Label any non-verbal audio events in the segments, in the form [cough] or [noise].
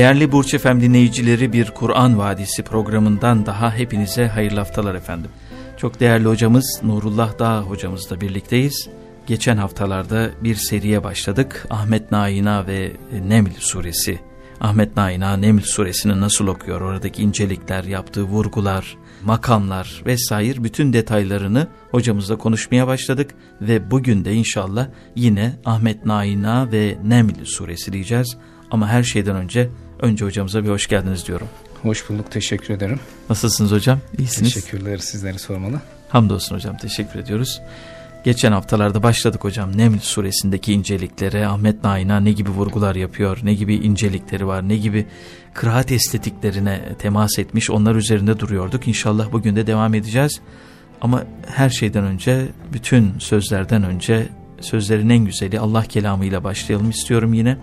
Değerli Burç Efem dinleyicileri bir Kur'an Vadisi programından daha hepinize hayırlı haftalar efendim. Çok değerli hocamız Nurullah Dağ hocamızla birlikteyiz. Geçen haftalarda bir seriye başladık. Ahmet Naina ve Neml suresi. Ahmet Naina Neml suresini nasıl okuyor? Oradaki incelikler, yaptığı vurgular, makamlar vesaire bütün detaylarını hocamızla konuşmaya başladık. Ve bugün de inşallah yine Ahmet Naina ve Neml suresi diyeceğiz. Ama her şeyden önce önce hocamıza bir hoş geldiniz diyorum. Hoş bulduk, teşekkür ederim. Nasılsınız hocam? İyisiniz? Teşekkürler, sizleri sormalı. Hamdolsun hocam, teşekkür ediyoruz. Geçen haftalarda başladık hocam Neml suresindeki inceliklere, Ahmet Nain'a ne gibi vurgular yapıyor, ne gibi incelikleri var, ne gibi kıraat estetiklerine temas etmiş, onlar üzerinde duruyorduk. İnşallah bugün de devam edeceğiz. Ama her şeyden önce, bütün sözlerden önce sözlerin en güzeli Allah kelamıyla başlayalım istiyorum yine.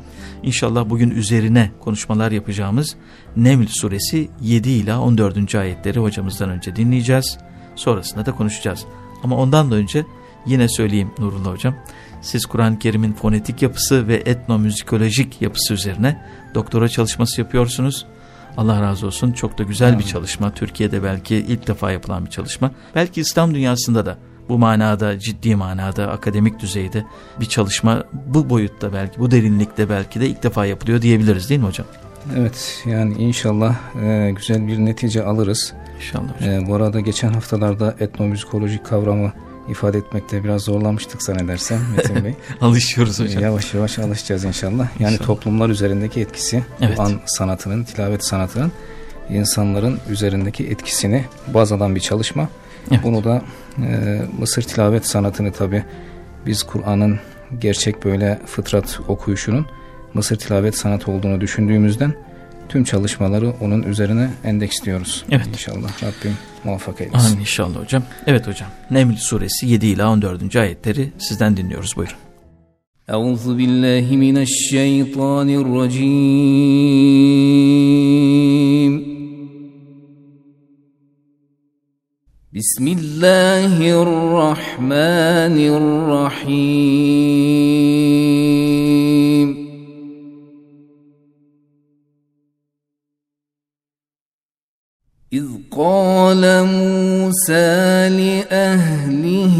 İnşallah bugün üzerine konuşmalar yapacağımız Neml suresi 7 ila 14. ayetleri hocamızdan önce dinleyeceğiz. Sonrasında da konuşacağız. Ama ondan da önce yine söyleyeyim Nurullah hocam. Siz Kur'an-ı Kerim'in fonetik yapısı ve etnomüzikolojik yapısı üzerine doktora çalışması yapıyorsunuz. Allah razı olsun çok da güzel bir çalışma. Türkiye'de belki ilk defa yapılan bir çalışma. Belki İslam dünyasında da bu manada ciddi manada akademik düzeyde bir çalışma bu boyutta belki bu derinlikte belki de ilk defa yapılıyor diyebiliriz değil mi hocam? Evet yani inşallah e, güzel bir netice alırız. İnşallah hocam. E, bu arada geçen haftalarda etnomüzikolojik kavramı ifade etmekte biraz zorlamıştık zannedersem Metin Bey. [laughs] Alışıyoruz hocam. Yavaş yavaş alışacağız inşallah. Yani inşallah. toplumlar üzerindeki etkisi, evet. an sanatının, tilavet sanatının insanların üzerindeki etkisini baz alan bir çalışma. Evet. Bunu da e, Mısır tilavet sanatını tabi biz Kur'an'ın gerçek böyle fıtrat okuyuşunun Mısır tilavet sanatı olduğunu düşündüğümüzden tüm çalışmaları onun üzerine endeksliyoruz. Evet. İnşallah Rabbim muvaffak eylesin. Amin inşallah hocam. Evet hocam. Neml suresi 7 ila 14. ayetleri sizden dinliyoruz. Buyurun. Euzu billahi mineşşeytanirracim. بسم الله الرحمن الرحيم. إذ قال موسى لأهله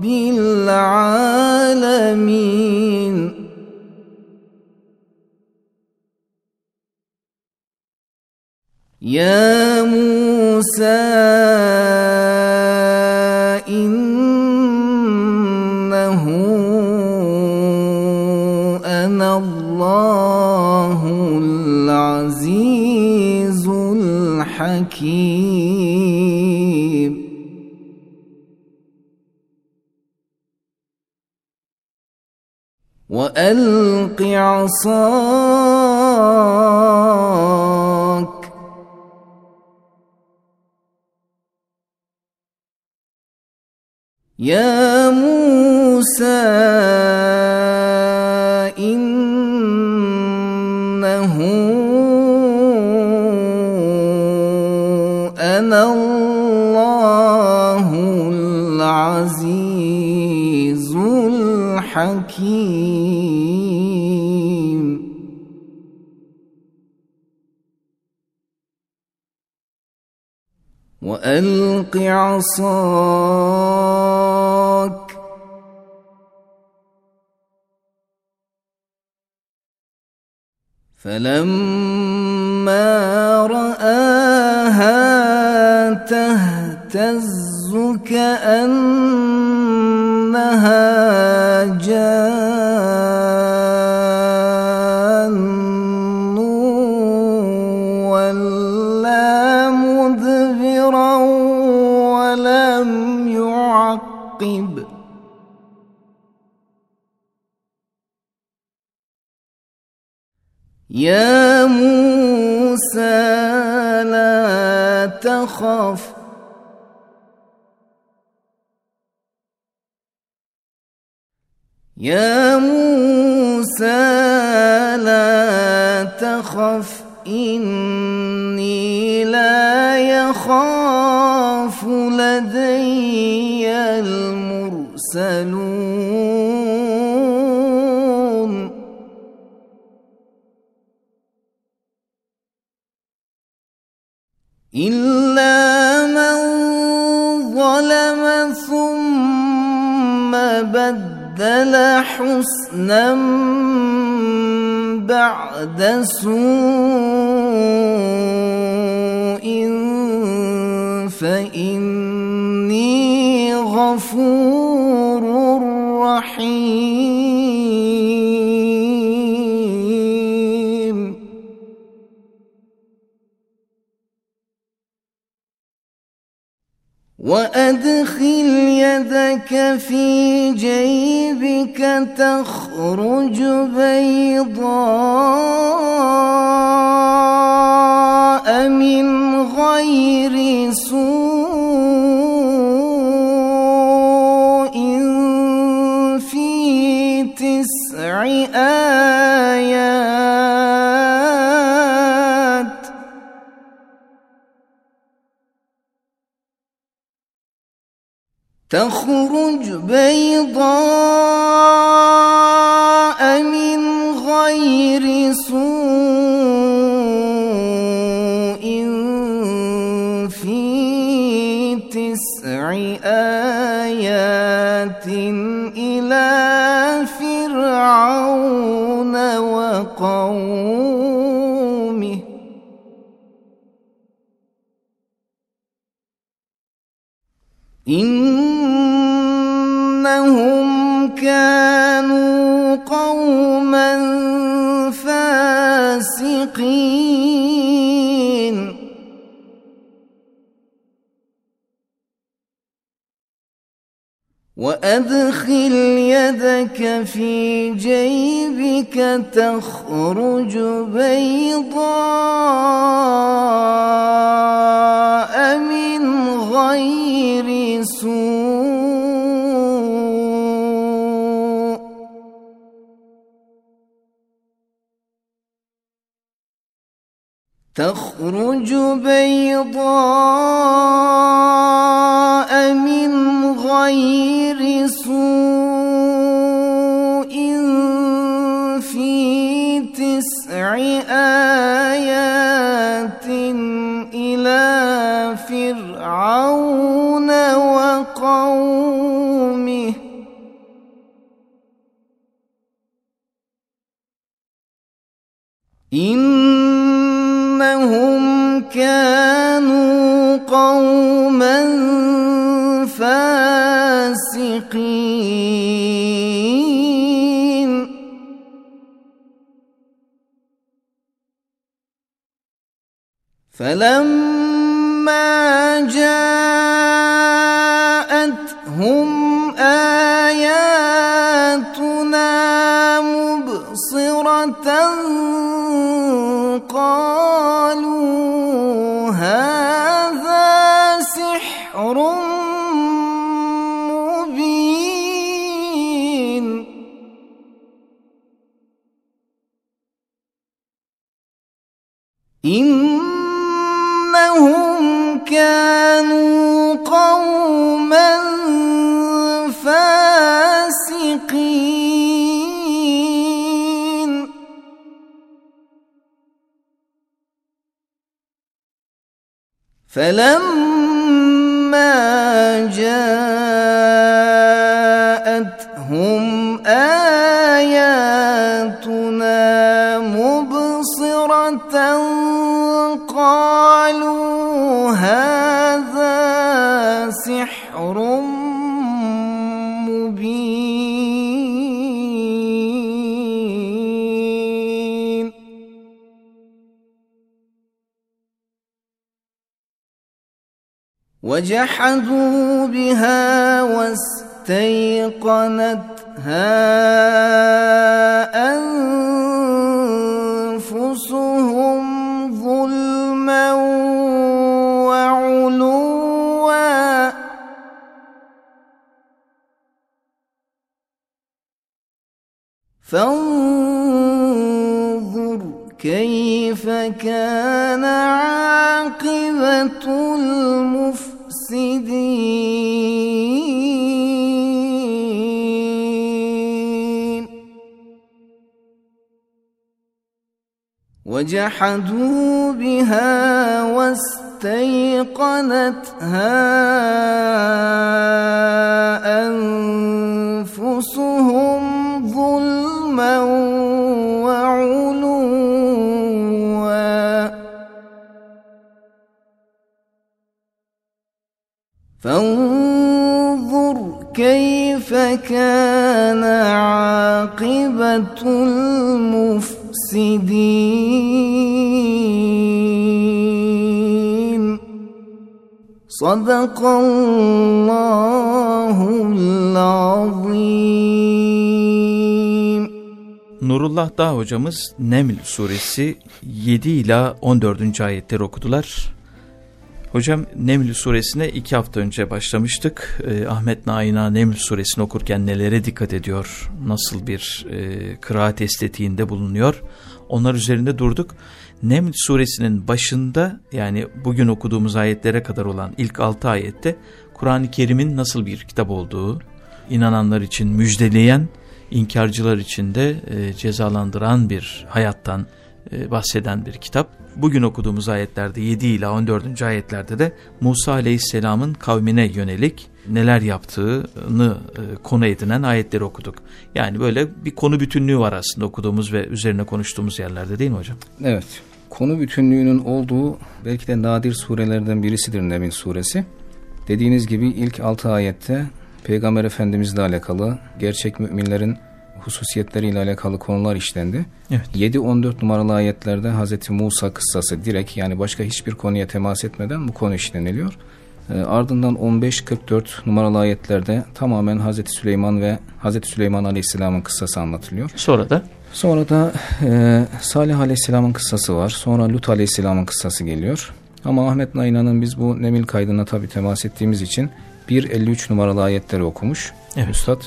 رب العالمين. يا موسى إنه أنا الله العزيز الحكيم. وألق عصاك. يا موسى إنه أنا الله العزيز. حكيم. وألق عصاك. فلما رآها تهتز كأنها جان ولا مدبرا ولم يعقب. يا موسى لا تخف يا موسى لا تخف إني لا يخاف لدي المرسلون. إلا من ظلم ثم بدل حسنا بعد سوء فإني غفور رحيم. وأدخل يدك في جيبك تخرج بيضاء من غير سوء في تسع آيات. تخرج بيضاء من غير سوء في تسع آيات إلى فرعون وقومه. إنهم كانوا قوما فاسقين. وأدخل يدك في جيبك تخرج بيضاء فلما فلما جاءتهم وجحدوا بها واستيقنتها وجحدوا بها واستيقنتها أنفسهم ظلما وعلوا. فانظر كيف كان عاقبة المفسدين صدق الله العظيم Nurullah Dağ hocamız Neml suresi 7 ila 14. ayetleri okudular. Hocam Neml suresine iki hafta önce başlamıştık. Ee, Ahmet Naina Neml suresini okurken nelere dikkat ediyor? Nasıl bir e, kıraat estetiğinde bulunuyor? Onlar üzerinde durduk. Neml suresinin başında yani bugün okuduğumuz ayetlere kadar olan ilk altı ayette Kur'an-ı Kerim'in nasıl bir kitap olduğu, inananlar için müjdeleyen, inkarcılar için de e, cezalandıran bir hayattan e, bahseden bir kitap. Bugün okuduğumuz ayetlerde 7 ila 14. ayetlerde de Musa Aleyhisselam'ın kavmine yönelik neler yaptığını e, konu edinen ayetleri okuduk. Yani böyle bir konu bütünlüğü var aslında okuduğumuz ve üzerine konuştuğumuz yerlerde değil mi hocam? Evet. Konu bütünlüğünün olduğu belki de nadir surelerden birisidir Neml suresi. Dediğiniz gibi ilk 6 ayette Peygamber Efendimizle alakalı gerçek müminlerin hususiyetleriyle alakalı konular işlendi. Evet. 7-14 numaralı ayetlerde Hz. Musa kıssası direkt yani başka hiçbir konuya temas etmeden bu konu işleniliyor. E, ardından 15-44 numaralı ayetlerde tamamen Hz. Süleyman ve Hz. Süleyman Aleyhisselam'ın kıssası anlatılıyor. Sonra da Sonra da e, Salih Aleyhisselam'ın kıssası var. Sonra Lut Aleyhisselam'ın kıssası geliyor. Ama Ahmet Naina'nın biz bu Nemil kaydına tabi temas ettiğimiz için 1.53 numaralı ayetleri okumuş. Evet. Üstad.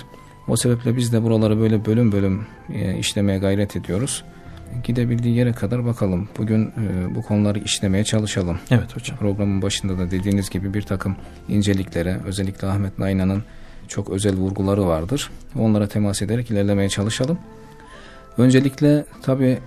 O sebeple biz de buraları böyle bölüm bölüm e, işlemeye gayret ediyoruz. Gidebildiği yere kadar bakalım. Bugün e, bu konuları işlemeye çalışalım. evet hocam. Programın başında da dediğiniz gibi bir takım inceliklere özellikle Ahmet Naina'nın çok özel vurguları vardır. Onlara temas ederek ilerlemeye çalışalım. Öncelikle tabi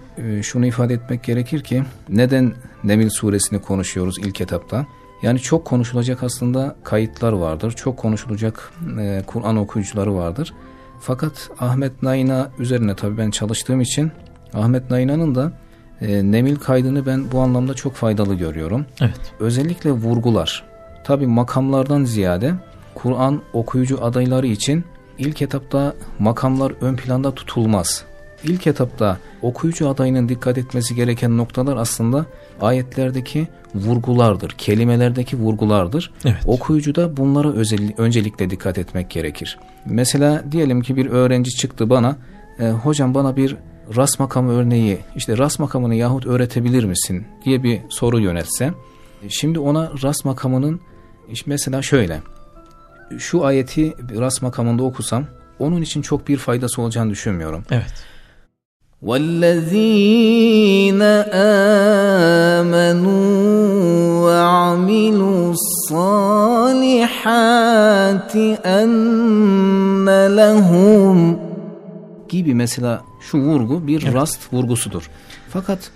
şunu ifade etmek gerekir ki neden Nemil suresini konuşuyoruz ilk etapta? Yani çok konuşulacak aslında kayıtlar vardır. Çok konuşulacak e, Kur'an okuyucuları vardır. Fakat Ahmet Naina üzerine tabi ben çalıştığım için Ahmet Naina'nın da e, Nemil kaydını ben bu anlamda çok faydalı görüyorum. Evet. Özellikle vurgular. Tabi makamlardan ziyade Kur'an okuyucu adayları için ilk etapta makamlar ön planda tutulmaz. ilk etapta okuyucu adayının dikkat etmesi gereken noktalar aslında ayetlerdeki vurgulardır, kelimelerdeki vurgulardır. Evet. Okuyucu da bunlara özel, öncelikle dikkat etmek gerekir. Mesela diyelim ki bir öğrenci çıktı bana, e, hocam bana bir ras makamı örneği, işte ras makamını yahut öğretebilir misin diye bir soru yönetse, şimdi ona ras makamının işte mesela şöyle, şu ayeti ras makamında okusam, onun için çok bir faydası olacağını düşünmüyorum. Evet. والذين آمنوا وعملوا الصالحات أن لهم gibi mesela şu vurgu bir evet. rast vurgusudur. Fakat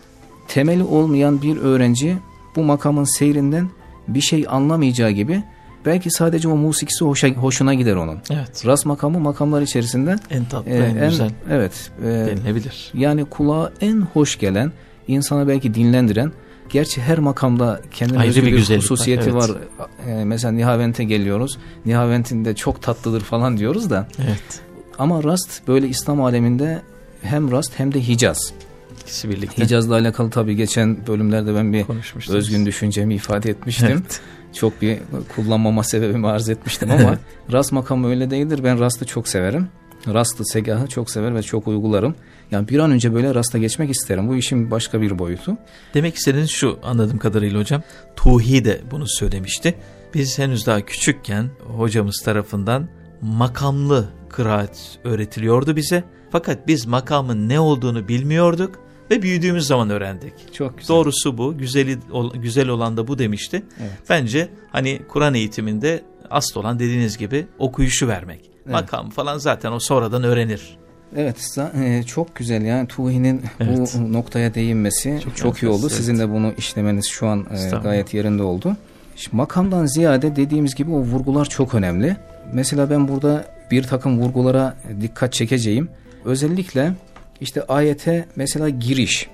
temeli olmayan bir öğrenci bu makamın seyrinden bir şey anlamayacağı gibi belki sadece o musikisi hoşa, hoşuna gider onun. Evet. Ras makamı makamlar içerisinde en tatlı, e, en, en güzel. Evet. E, denilebilir. Yani kulağa en hoş gelen, insana belki dinlendiren Gerçi her makamda kendine Ayrı özgü bir, bir hususiyeti var. Evet. E, mesela Nihavent'e geliyoruz. Nihavent'in de çok tatlıdır falan diyoruz da. Evet. Ama Rast böyle İslam aleminde hem Rast hem de Hicaz. İkisi birlikte. Hicaz'la alakalı tabii geçen bölümlerde ben bir özgün düşüncemi ifade etmiştim. Evet. Çok bir kullanmama sebebimi arz etmiştim ama Rast makamı öyle değildir. Ben Rast'ı çok severim. Rast'ı, Segah'ı çok sever ve çok uygularım. Yani bir an önce böyle Rast'a geçmek isterim. Bu işin başka bir boyutu. Demek istediğiniz şu anladığım kadarıyla hocam. Tuhi de bunu söylemişti. Biz henüz daha küçükken hocamız tarafından makamlı kıraat öğretiliyordu bize. Fakat biz makamın ne olduğunu bilmiyorduk ve büyüdüğümüz zaman öğrendik. Çok güzel. Doğrusu bu. Güzeli güzel olan da bu demişti. Evet. Bence hani Kur'an eğitiminde asıl olan dediğiniz gibi okuyuşu vermek. Evet. Makam falan zaten o sonradan öğrenir. Evet e, çok güzel yani Tuhi'nin evet. bu noktaya değinmesi çok, çok iyi oldu. Evet. Sizin de bunu işlemeniz şu an e, gayet yerinde oldu. Şimdi makamdan ziyade dediğimiz gibi o vurgular çok önemli. Mesela ben burada bir takım vurgulara dikkat çekeceğim. Özellikle işte ayete mesela giriş,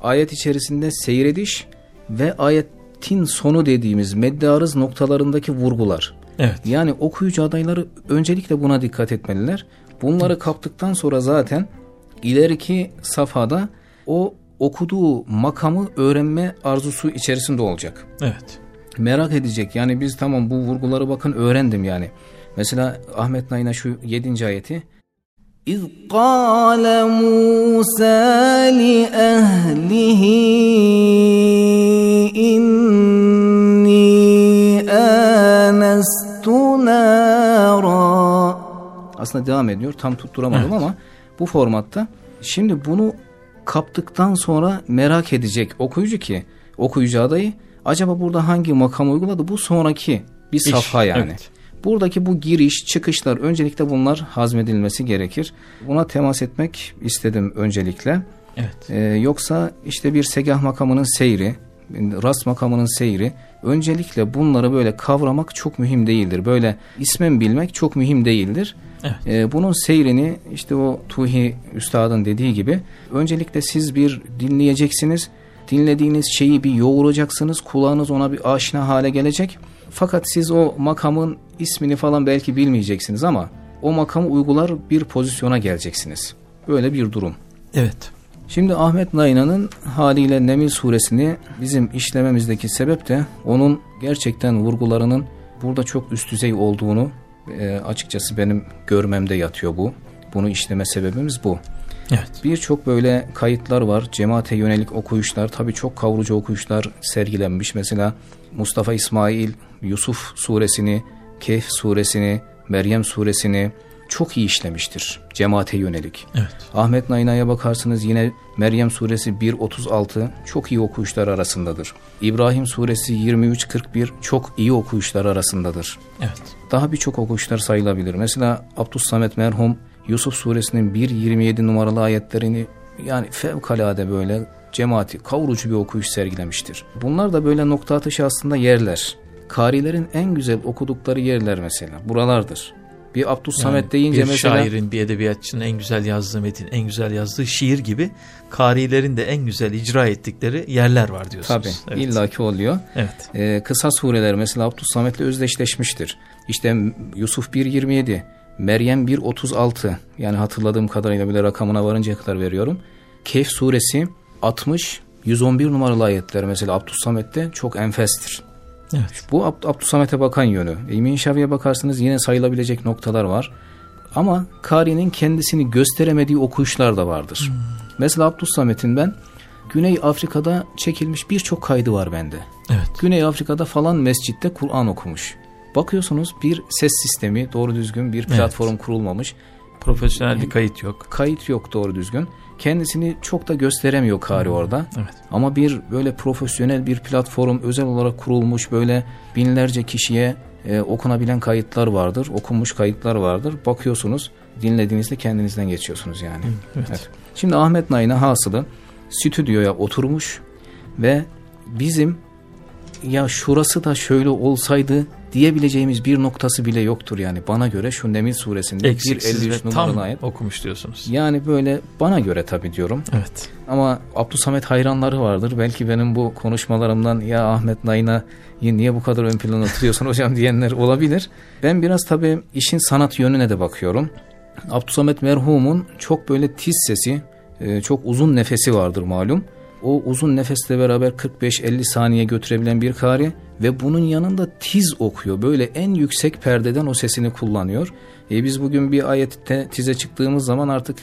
ayet içerisinde seyrediş ve ayetin sonu dediğimiz meddarız noktalarındaki vurgular. Evet. Yani okuyucu adayları öncelikle buna dikkat etmeliler. Bunları kaptıktan sonra zaten ileriki safhada o okuduğu makamı öğrenme arzusu içerisinde olacak. Evet. Merak edecek. Yani biz tamam bu vurguları bakın öğrendim yani. Mesela Ahmet Nayna şu 7. ayeti İz qâle Musa li ehlihi inni ânestu nâra Aslında devam ediyor. Tam tutturamadım evet. ama bu formatta. Şimdi bunu kaptıktan sonra merak edecek okuyucu ki okuyucu adayı acaba burada hangi makam uyguladı? Bu sonraki bir İş, yani. Evet. Buradaki bu giriş, çıkışlar öncelikle bunlar hazmedilmesi gerekir. Buna temas etmek istedim öncelikle. Evet. Ee, yoksa işte bir segah makamının seyri, rast makamının seyri öncelikle bunları böyle kavramak çok mühim değildir. Böyle ismen bilmek çok mühim değildir. Evet. Ee, bunun seyrini işte o Tuhi Üstad'ın dediği gibi öncelikle siz bir dinleyeceksiniz. Dinlediğiniz şeyi bir yoğuracaksınız. Kulağınız ona bir aşina hale gelecek. Fakat siz o makamın ismini falan belki bilmeyeceksiniz ama o makamı uygular bir pozisyona geleceksiniz. Böyle bir durum. Evet. Şimdi Ahmet Nayna'nın haliyle Nemil suresini bizim işlememizdeki sebep de onun gerçekten vurgularının burada çok üst düzey olduğunu e, açıkçası benim görmemde yatıyor bu. Bunu işleme sebebimiz bu. Evet. Birçok böyle kayıtlar var. Cemaate yönelik okuyuşlar. Tabii çok kavurucu okuyuşlar sergilenmiş. Mesela Mustafa İsmail Yusuf suresini, Kehf suresini, Meryem suresini çok iyi işlemiştir cemaate yönelik. Evet. Ahmet Nayna'ya bakarsınız yine Meryem suresi 1.36 çok iyi okuyuşlar arasındadır. İbrahim suresi 23.41 çok iyi okuyuşlar arasındadır. Evet. Daha birçok okuyuşlar sayılabilir. Mesela Abdus Samet merhum Yusuf suresinin 1.27 numaralı ayetlerini yani fevkalade böyle cemaati kavurucu bir okuyuş sergilemiştir. Bunlar da böyle nokta atışı aslında yerler. Karilerin en güzel okudukları yerler mesela buralardır. Bir Abdus yani Samet deyince bir mesela... Bir şairin, bir edebiyatçının en güzel yazdığı metin, en güzel yazdığı şiir gibi karilerin de en güzel icra ettikleri yerler var diyorsunuz. Tabii evet. illaki oluyor. Evet. Ee, kısa sureler mesela Abdus Samet'le özdeşleşmiştir. İşte Yusuf 1.27, Meryem 1.36 yani hatırladığım kadarıyla bile rakamına varıncaya kadar veriyorum. Kehf suresi 60 111 numaralı ayetler mesela Abdüssamet'te çok enfestir. Evet. Bu Abd Abdüssamet'e bakan yönü. İlmi İnşavi'ye bakarsanız yine sayılabilecek noktalar var. Ama Kari'nin kendisini gösteremediği okuyuşlar da vardır. Hmm. Mesela Abdüssamet'in ben Güney Afrika'da çekilmiş birçok kaydı var bende. Evet. Güney Afrika'da falan mescitte Kur'an okumuş. Bakıyorsunuz bir ses sistemi doğru düzgün bir platform evet. kurulmamış. Profesyonel bir kayıt yok. Kayıt yok doğru düzgün. Kendisini çok da gösteremiyor Kari hmm. orada. Evet. Ama bir böyle profesyonel bir platform özel olarak kurulmuş böyle binlerce kişiye e, okunabilen kayıtlar vardır. Okunmuş kayıtlar vardır. Bakıyorsunuz dinlediğinizde kendinizden geçiyorsunuz yani. Evet. evet. Şimdi Ahmet Nain'e hasılı stüdyoya oturmuş ve bizim ya şurası da şöyle olsaydı diyebileceğimiz bir noktası bile yoktur yani bana göre şu Nemil suresinde Eksiksiz 1.53 numaralı ayet. okumuş diyorsunuz. Yani böyle bana göre tabi diyorum. Evet. Ama Abdülsamet hayranları vardır. Belki benim bu konuşmalarımdan ya Ahmet Nayna niye bu kadar ön plana oturuyorsun hocam [laughs] diyenler olabilir. Ben biraz tabi işin sanat yönüne de bakıyorum. Abdülsamet merhumun çok böyle tiz sesi, e, çok uzun nefesi vardır malum. O uzun nefesle beraber 45-50 saniye götürebilen bir kari ve bunun yanında tiz okuyor. Böyle en yüksek perdeden o sesini kullanıyor. E biz bugün bir ayette tize çıktığımız zaman artık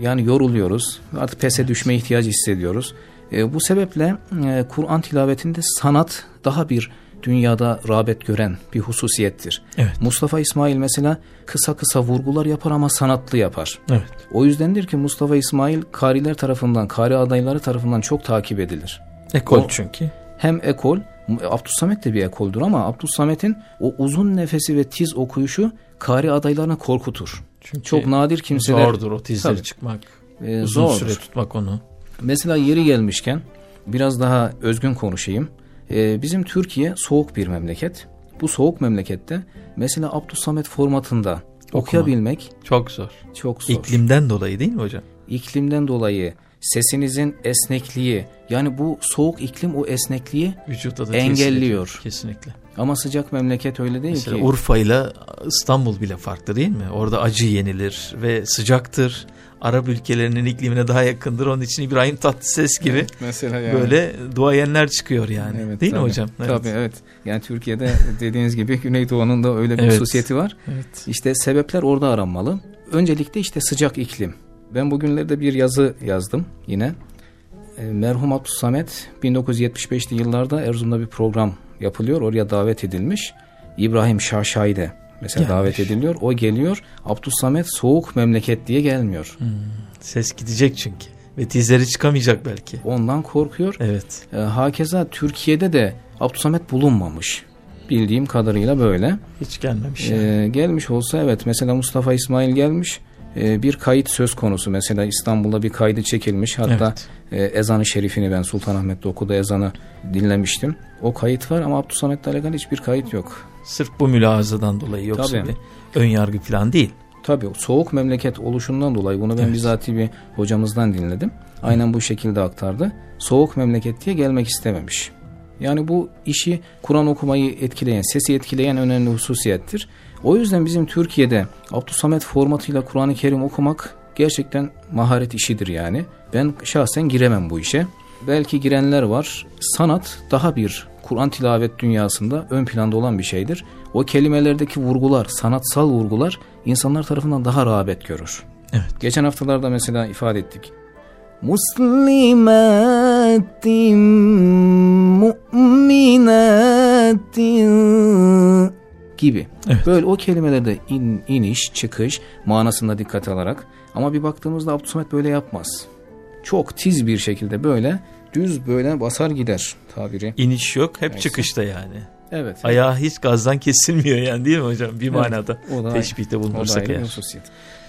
yani yoruluyoruz. Artık pese düşme ihtiyacı hissediyoruz. E, bu sebeple e, Kur'an tilavetinde sanat daha bir dünyada rağbet gören bir hususiyettir. Evet. Mustafa İsmail mesela kısa kısa vurgular yapar ama sanatlı yapar. Evet. O yüzdendir ki Mustafa İsmail kariler tarafından, kari adayları tarafından çok takip edilir. Ekol o, çünkü. Hem ekol, Abdüssamet de bir ekoldur ama Abdüssamet'in o uzun nefesi ve tiz okuyuşu kari adaylarına korkutur. Çünkü çok nadir kimseler... Zordur o tizleri tabii, çıkmak. E, uzun zordur. süre tutmak onu. Mesela yeri gelmişken biraz daha özgün konuşayım. Ee, bizim Türkiye soğuk bir memleket. Bu soğuk memlekette mesela Abdüssamet formatında Okuma. okuyabilmek çok zor. Çok zor. İklimden dolayı değil mi hocam? İklimden dolayı sesinizin esnekliği yani bu soğuk iklim o esnekliği Vücutta da engelliyor. Kesinlikle. Ama sıcak memleket öyle değil Mesela ki. Urfa ile İstanbul bile farklı değil mi? Orada acı yenilir ve sıcaktır. Arap ülkelerinin iklimine daha yakındır. Onun için İbrahim Tatlıses gibi evet, mesela yani. böyle duayenler çıkıyor yani. Evet, Değil tabii, mi hocam? Evet. Tabii evet. Yani Türkiye'de dediğiniz gibi Güneydoğu'nun da öyle bir evet. hususiyeti var. Evet. İşte sebepler orada aranmalı. Öncelikle işte sıcak iklim. Ben bugünlerde bir yazı yazdım yine. E, merhum Abdülsamet 1975'li yıllarda Erzurum'da bir program yapılıyor. Oraya davet edilmiş. İbrahim Şaşay'de mesela Gelmiş. davet ediliyor. O geliyor. Abdülsamet soğuk memleket diye gelmiyor. Hmm, ses gidecek çünkü. Ve dizleri çıkamayacak belki. Ondan korkuyor. Evet. E, hakeza Türkiye'de de Abdülsamet bulunmamış. Bildiğim kadarıyla böyle. Hiç gelmemiş. E, yani. gelmiş olsa evet. Mesela Mustafa İsmail gelmiş. E, bir kayıt söz konusu. Mesela İstanbul'da bir kaydı çekilmiş. Hatta evet. e, ezanı şerifini ben Sultanahmet'te okudu ezanı dinlemiştim. O kayıt var ama Abdülsamet'le alakalı hiçbir kayıt yok. Sırf bu mülahazadan dolayı yoksa Tabii. bir ön yargı falan değil. Tabii soğuk memleket oluşundan dolayı bunu ben evet. bizatihi bir hocamızdan dinledim. Aynen bu şekilde aktardı. Soğuk memleket diye gelmek istememiş. Yani bu işi Kur'an okumayı etkileyen, sesi etkileyen önemli hususiyettir. O yüzden bizim Türkiye'de Abdüsamet formatıyla Kur'an-ı Kerim okumak gerçekten maharet işidir yani. Ben şahsen giremem bu işe. Belki girenler var. Sanat daha bir Kur'an tilavet dünyasında ön planda olan bir şeydir. O kelimelerdeki vurgular, sanatsal vurgular insanlar tarafından daha rağbet görür. Evet. Geçen haftalarda mesela ifade ettik. Muslimatin mu'minatin gibi. Evet. Böyle o kelimelerde in, iniş, çıkış manasında dikkat alarak ama bir baktığımızda Abdülsamet böyle yapmaz. Çok tiz bir şekilde böyle düz böyle basar gider tabiri. İniş yok hep Neyse. çıkışta yani. Evet. Ayağı hiç gazdan kesilmiyor yani değil mi hocam bir evet, manada da teşbihte bulunursak eğer.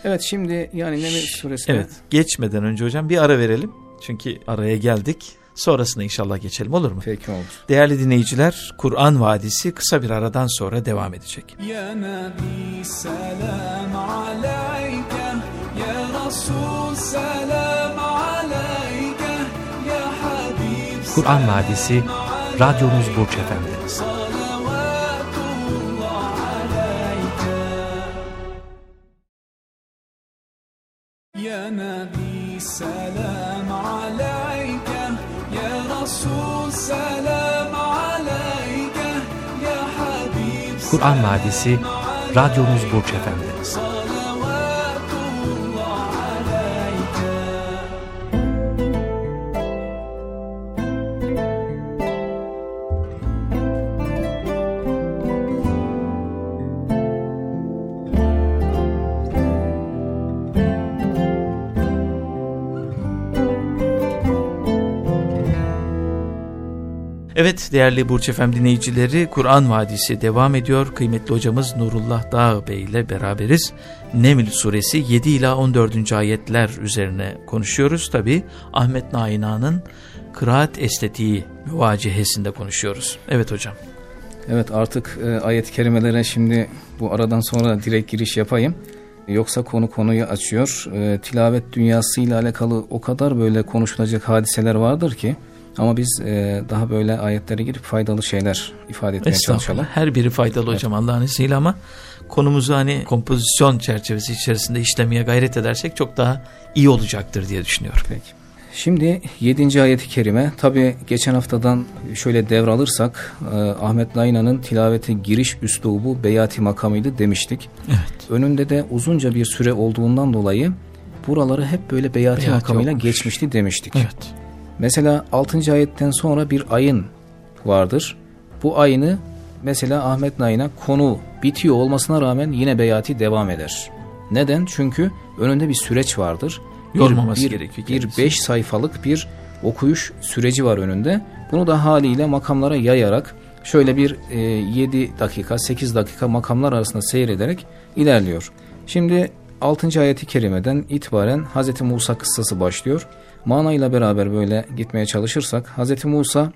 Evet şimdi yani Neml suresine. Evet geçmeden önce hocam bir ara verelim. Çünkü araya geldik. Sonrasında inşallah geçelim olur mu? Peki olur. Değerli dinleyiciler Kur'an Vadisi kısa bir aradan sonra devam edecek. Ya Nabi selam aleyke Ya Resul selam aleyke Kur'an Vadisi radyonuz Burç Efendi'niz. Kur'an Vadisi radyonuz Burç Efendi'niz. Evet değerli Burç Efem dinleyicileri Kur'an Vadisi devam ediyor. Kıymetli hocamız Nurullah Dağ Bey ile beraberiz. Neml suresi 7 ila 14. ayetler üzerine konuşuyoruz. Tabi Ahmet Naina'nın kıraat estetiği müvacihesinde konuşuyoruz. Evet hocam. Evet artık e, ayet-i kerimelere şimdi bu aradan sonra direkt giriş yapayım. Yoksa konu konuyu açıyor. E, tilavet dünyasıyla alakalı o kadar böyle konuşulacak hadiseler vardır ki ama biz e, daha böyle ayetlere girip faydalı şeyler ifade etmeye çalışalım. Her biri faydalı evet. hocam Allah'ın izniyle ama konumuzu hani kompozisyon çerçevesi içerisinde işlemeye gayret edersek çok daha iyi olacaktır diye düşünüyorum. Peki. Şimdi 7. ayeti kerime tabi geçen haftadan şöyle devralırsak e, Ahmet Naina'nın tilavete giriş üslubu beyati makamıydı demiştik. Evet. Önünde de uzunca bir süre olduğundan dolayı buraları hep böyle beyati, beyati makamıyla okumuş. geçmişti demiştik. Evet. Mesela 6. ayetten sonra bir ayın vardır. Bu ayını mesela Ahmet Nain'a konu bitiyor olmasına rağmen yine beyati devam eder. Neden? Çünkü önünde bir süreç vardır. Yormaması bir, gerekiyor. Bir beş sayfalık bir okuyuş süreci var önünde. Bunu da haliyle makamlara yayarak şöyle bir e, 7 dakika 8 dakika makamlar arasında seyrederek ilerliyor. Şimdi 6. ayeti kerimeden itibaren Hz. Musa kıssası başlıyor manayla beraber böyle gitmeye çalışırsak Hz. Musa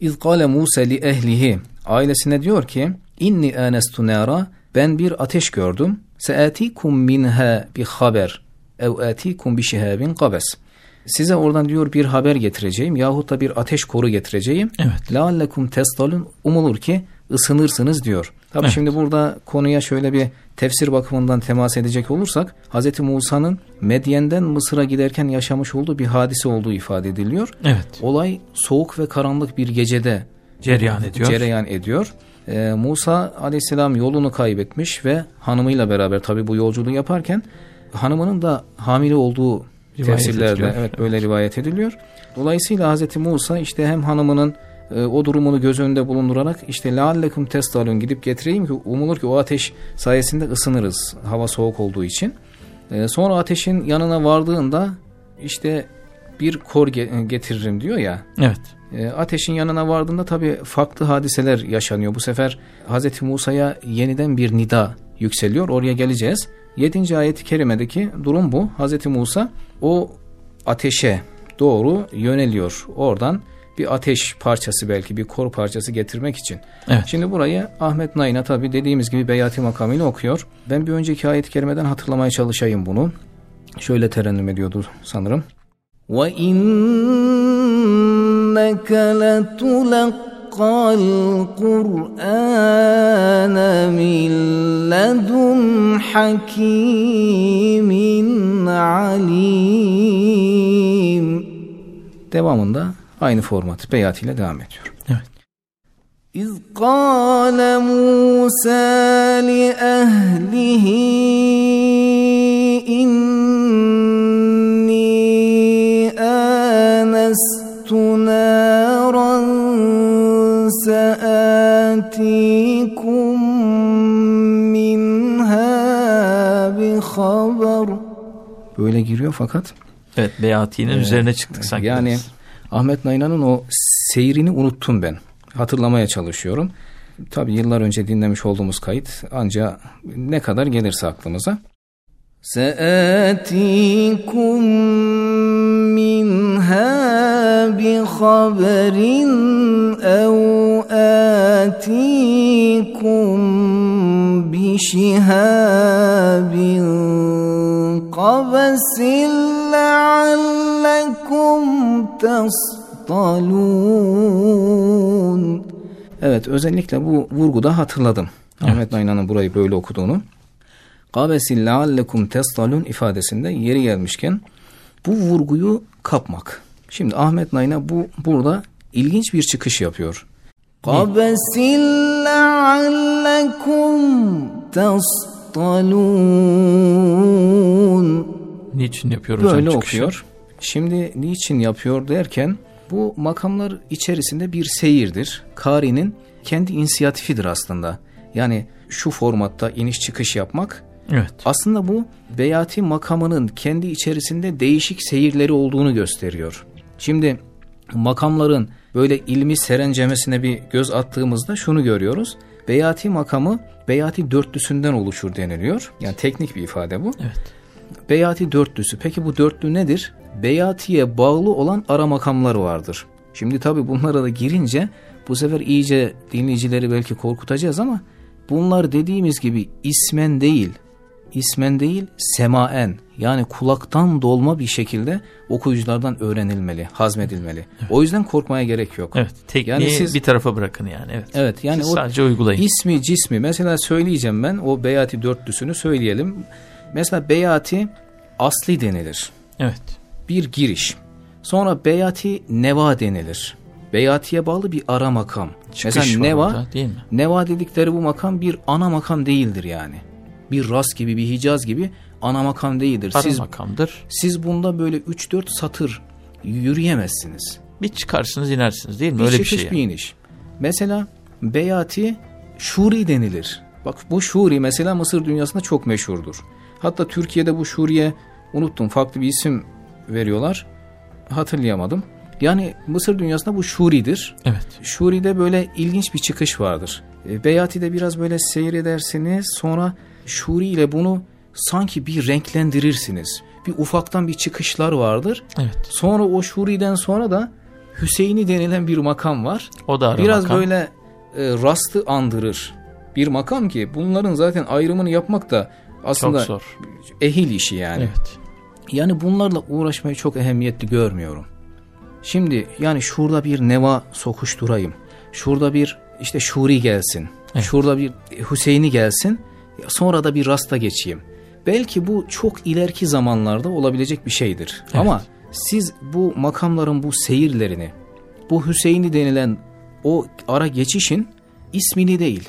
İzkale Musa li ehlihi ailesine diyor ki inni anestu nara ben bir ateş gördüm seatikum minha bi haber ev atikum bi şihabin qabes size oradan diyor bir haber getireceğim yahut da bir ateş koru getireceğim. Evet. Leallekum testalun umulur ki ısınırsınız diyor. Tabi evet. şimdi burada konuya şöyle bir tefsir bakımından temas edecek olursak Hz. Musa'nın Medyen'den Mısır'a giderken yaşamış olduğu bir hadise olduğu ifade ediliyor. Evet. Olay soğuk ve karanlık bir gecede cereyan [laughs] ediyor. Cereyan ediyor. Ee, Musa aleyhisselam yolunu kaybetmiş ve hanımıyla beraber tabi bu yolculuğu yaparken hanımının da hamile olduğu rivayet tefsirlerde ediliyor. evet böyle rivayet ediliyor. Dolayısıyla Hz. Musa işte hem hanımının o durumunu göz önünde bulundurarak işte leallekum testalun gidip getireyim ki umulur ki o ateş sayesinde ısınırız hava soğuk olduğu için. E, sonra ateşin yanına vardığında işte bir kor getiririm diyor ya. Evet. E, ateşin yanına vardığında tabi farklı hadiseler yaşanıyor. Bu sefer Hz. Musa'ya yeniden bir nida yükseliyor. Oraya geleceğiz. 7. ayet-i kerimedeki durum bu. Hz. Musa o ateşe doğru yöneliyor. Oradan bir ateş parçası belki bir kor parçası getirmek için. Evet. Şimdi burayı Ahmet Naina tabi dediğimiz gibi Beyati makamıyla okuyor. Ben bir önceki ayet-i kerimeden hatırlamaya çalışayım bunu. Şöyle terennüm ediyordu sanırım. Ve inneke letulakkal Kur'an min ledun hakimin alim. Devamında aynı format beyat ile devam ediyor. Evet. İz qâle Musa li ehlihi inni ânestu nâran seâtikum minhâ bi haber. Böyle giriyor fakat Evet Beyati'nin ee, üzerine çıktık sanki. Yani Ahmet Nayna'nın o seyrini unuttum ben. Hatırlamaya çalışıyorum. Tabi yıllar önce dinlemiş olduğumuz kayıt ancak ne kadar gelirse aklımıza. سآتيكم منها بخبر أو آتيكم بشهاب قبس لعلكم testalun. Evet özellikle bu vurguda hatırladım. Evet. Ahmet Nayna'nın burayı böyle okuduğunu. Kabesil leallekum testalun ifadesinde yeri gelmişken bu vurguyu kapmak. Şimdi Ahmet Nayna bu burada ilginç bir çıkış yapıyor. Kabesil leallekum testalun. Niçin yapıyoruz Böyle çıkışı? okuyor. Şimdi niçin yapıyor derken bu makamlar içerisinde bir seyirdir. Kari'nin kendi inisiyatifidir aslında. Yani şu formatta iniş çıkış yapmak Evet. aslında bu beyati makamının kendi içerisinde değişik seyirleri olduğunu gösteriyor. Şimdi makamların böyle ilmi serencemesine bir göz attığımızda şunu görüyoruz. Beyati makamı beyati dörtlüsünden oluşur deniliyor. Yani teknik bir ifade bu. Evet. Beyati dörtlüsü. Peki bu dörtlü nedir? Beyatiye bağlı olan ara makamlar vardır. Şimdi tabi bunlara da girince bu sefer iyice dinleyicileri belki korkutacağız ama bunlar dediğimiz gibi ismen değil, ismen değil semaen yani kulaktan dolma bir şekilde okuyuculardan öğrenilmeli, hazmedilmeli. O yüzden korkmaya gerek yok. Evet. Tekniği Yani siz- bir tarafa bırakın yani. Evet. Evet yani Siz o sadece uygulayın. ismi cismi mesela söyleyeceğim ben o beyati dörtlüsünü söyleyelim. Mesela beyati asli denilir. Evet. bir giriş. Sonra beyati neva denilir. Beyatiye bağlı bir ara makam. Çıkış Mesela neva, orada, değil mi? neva dedikleri bu makam bir ana makam değildir yani. Bir ras gibi, bir hicaz gibi ana makam değildir. Ara Siz, makamdır. siz bunda böyle 3-4 satır yürüyemezsiniz. Bir çıkarsınız inersiniz değil mi? Bir Öyle bir çıkış şey. bir yani. iniş. Mesela beyati şuri denilir. Bak bu şuri mesela Mısır dünyasında çok meşhurdur. Hatta Türkiye'de bu şuriye unuttum farklı bir isim veriyorlar. Hatırlayamadım. Yani Mısır dünyasında bu şuridir. Evet. Şuri'de böyle ilginç bir çıkış vardır. E, Beyati'de biraz böyle seyredersiniz sonra Şuri ile bunu sanki bir renklendirirsiniz. Bir ufaktan bir çıkışlar vardır. Evet. Sonra o Şuri'den sonra da Hüseyin'i denilen bir makam var. O da Biraz makam. böyle e, rastı andırır. Bir makam ki bunların zaten ayrımını yapmak da aslında çok zor. ehil işi yani. Evet. Yani bunlarla uğraşmayı çok ehemmiyetli görmüyorum. Şimdi yani şurada bir neva sokuşturayım. Şurada bir işte şuri gelsin. Evet. Şurada bir Hüseyin'i gelsin. Sonra da bir rasta geçeyim. Belki bu çok ileriki zamanlarda olabilecek bir şeydir. Evet. Ama siz bu makamların bu seyirlerini, bu Hüseyin'i denilen o ara geçişin ismini değil,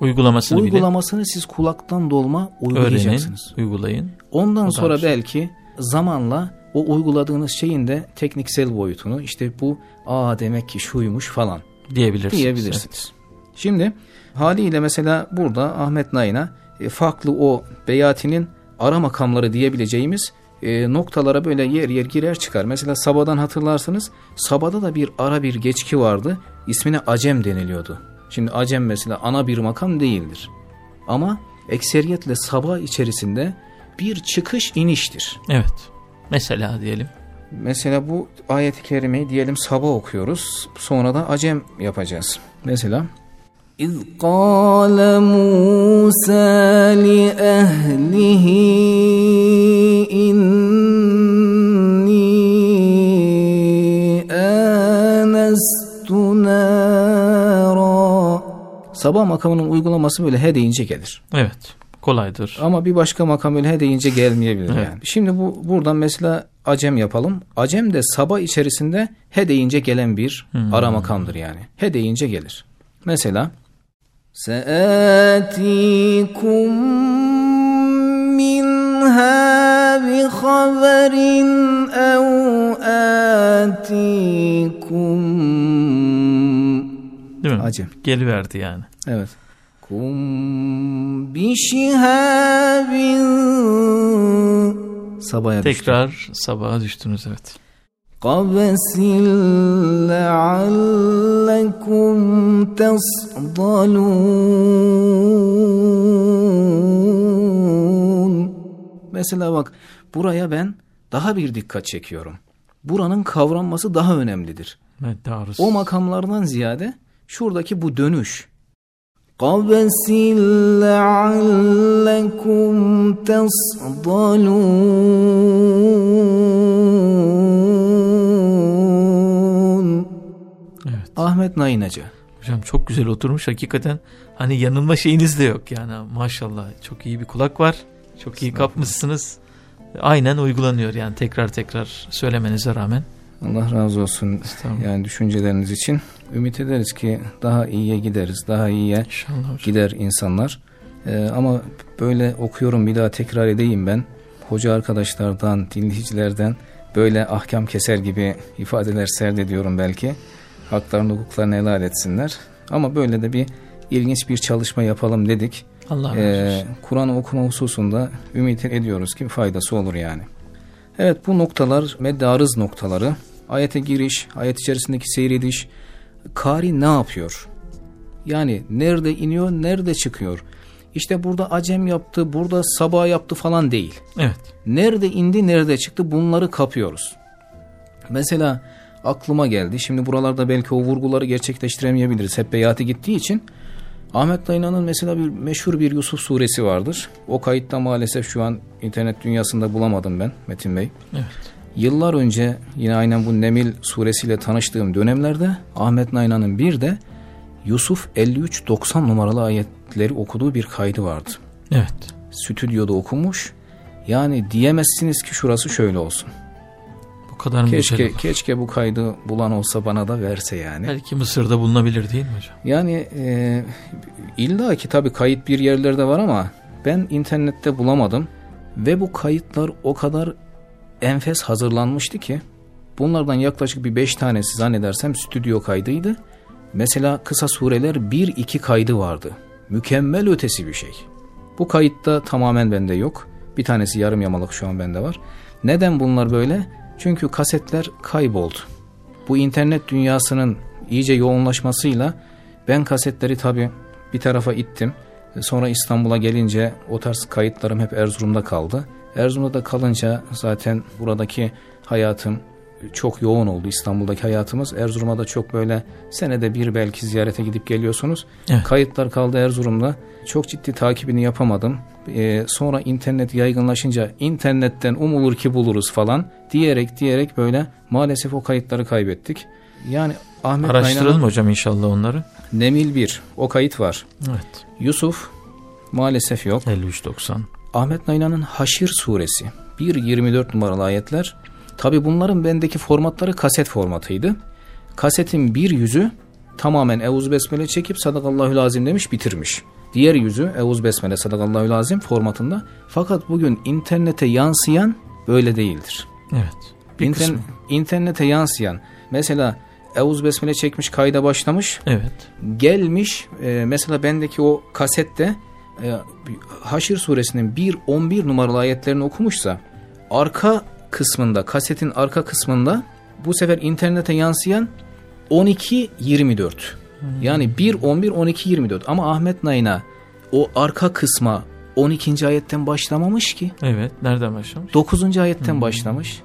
Uygulamasını uygulamasını siz kulaktan dolma Öğrenin, uygulayacaksınız. uygulayın. Ondan sonra şey. belki zamanla o uyguladığınız şeyin de tekniksel boyutunu işte bu aa demek ki şuymuş falan Diyebilirsiniz. diyebilirsiniz. Şimdi haliyle mesela burada Ahmet Nayin'a e, farklı o beyatinin ara makamları diyebileceğimiz e, noktalara böyle yer yer girer çıkar. Mesela Sabah'dan hatırlarsınız Sabah'da da bir ara bir geçki vardı. İsmine Acem deniliyordu. Şimdi Acem mesela ana bir makam değildir. Ama ekseriyetle sabah içerisinde bir çıkış iniştir. Evet. Mesela diyelim. Mesela bu ayet-i kerimeyi diyelim sabah okuyoruz. Sonra da acem yapacağız. Mesela İz qâle Musa li ehlihi Sabah makamının uygulaması böyle he deyince gelir. Evet kolaydır. Ama bir başka makam öyle he deyince gelmeyebilir evet. yani. Şimdi bu buradan mesela acem yapalım. Acem de sabah içerisinde he deyince gelen bir hmm. ara makamdır yani. He deyince gelir. Mesela Seatikum minha bi haberin ev atikum Değil mi? Acem. Geliverdi yani. Evet. Kum bişihabin Sabaya Tekrar düştüm. sabaha düştünüz evet. Kabesil leallekum tesdalun Mesela bak buraya ben daha bir dikkat çekiyorum. Buranın kavranması daha önemlidir. Evet, o makamlardan ziyade şuradaki bu dönüş قبس لعلكم تصطلون Evet. Ahmet Nayinacı. Hocam çok güzel oturmuş hakikaten. Hani yanılma şeyiniz de yok yani maşallah. Çok iyi bir kulak var. Çok iyi kapmışsınız. Aynen uygulanıyor yani tekrar tekrar söylemenize rağmen. Allah razı olsun yani düşünceleriniz için. Ümit ederiz ki daha iyiye gideriz, daha iyiye gider insanlar. Ee, ama böyle okuyorum bir daha tekrar edeyim ben. Hoca arkadaşlardan, dinleyicilerden böyle ahkam keser gibi ifadeler serdediyorum belki. Haklarını, hukuklarını helal etsinler. Ama böyle de bir ilginç bir çalışma yapalım dedik. Allah ee, Kur'an okuma hususunda ümit ediyoruz ki faydası olur yani. Evet bu noktalar meddarız noktaları. Ayete giriş, ayet içerisindeki seyrediş. Kari ne yapıyor? Yani nerede iniyor, nerede çıkıyor? İşte burada acem yaptı, burada sabah yaptı falan değil. Evet. Nerede indi, nerede çıktı bunları kapıyoruz. Mesela aklıma geldi. Şimdi buralarda belki o vurguları gerçekleştiremeyebiliriz. Hep beyati gittiği için. Ahmet Dayana'nın mesela bir meşhur bir Yusuf suresi vardır. O kayıtta maalesef şu an internet dünyasında bulamadım ben Metin Bey. Evet. Yıllar önce yine aynen bu Nemil suresiyle tanıştığım dönemlerde Ahmet Nayna'nın bir de Yusuf 53-90 numaralı ayetleri okuduğu bir kaydı vardı. Evet. Stüdyoda okumuş. Yani diyemezsiniz ki şurası şöyle olsun. Bu kadar keşke, keşke bu kaydı bulan olsa bana da verse yani. Belki Mısır'da bulunabilir değil mi hocam? Yani e, illa ki tabii kayıt bir yerlerde var ama ben internette bulamadım. Ve bu kayıtlar o kadar enfes hazırlanmıştı ki bunlardan yaklaşık bir beş tanesi zannedersem stüdyo kaydıydı. Mesela kısa sureler bir iki kaydı vardı. Mükemmel ötesi bir şey. Bu kayıtta tamamen bende yok. Bir tanesi yarım yamalık şu an bende var. Neden bunlar böyle? Çünkü kasetler kayboldu. Bu internet dünyasının iyice yoğunlaşmasıyla ben kasetleri tabi bir tarafa ittim. Sonra İstanbul'a gelince o tarz kayıtlarım hep Erzurum'da kaldı. Erzurum'da da kalınca zaten buradaki hayatım çok yoğun oldu İstanbul'daki hayatımız. Erzurum'a da çok böyle senede bir belki ziyarete gidip geliyorsunuz. Evet. Kayıtlar kaldı Erzurum'da. Çok ciddi takibini yapamadım. Ee, sonra internet yaygınlaşınca internetten umulur ki buluruz falan diyerek diyerek böyle maalesef o kayıtları kaybettik. Yani Ahmet Araştıralım hocam inşallah onları. Nemil 1 o kayıt var. Evet. Yusuf maalesef yok. 53-90. Ahmet Nayna'nın Haşir suresi 1.24 numaralı ayetler. Tabi bunların bendeki formatları kaset formatıydı. Kasetin bir yüzü tamamen Euz Besmele çekip Sadakallahü Lazim demiş bitirmiş. Diğer yüzü Euz Besmele Sadakallahü Lazim formatında. Fakat bugün internete yansıyan böyle değildir. Evet. İnter internete yansıyan mesela Euz Besmele çekmiş kayda başlamış. Evet. Gelmiş e, mesela bendeki o kasette e, Haşir suresinin 1-11 numaralı ayetlerini okumuşsa arka kısmında kasetin arka kısmında bu sefer internete yansıyan 12-24 hmm. yani 1-11-12-24 ama Ahmet Nayna o arka kısma 12. ayetten başlamamış ki. Evet nereden başlamış? 9. ayetten hmm. başlamış.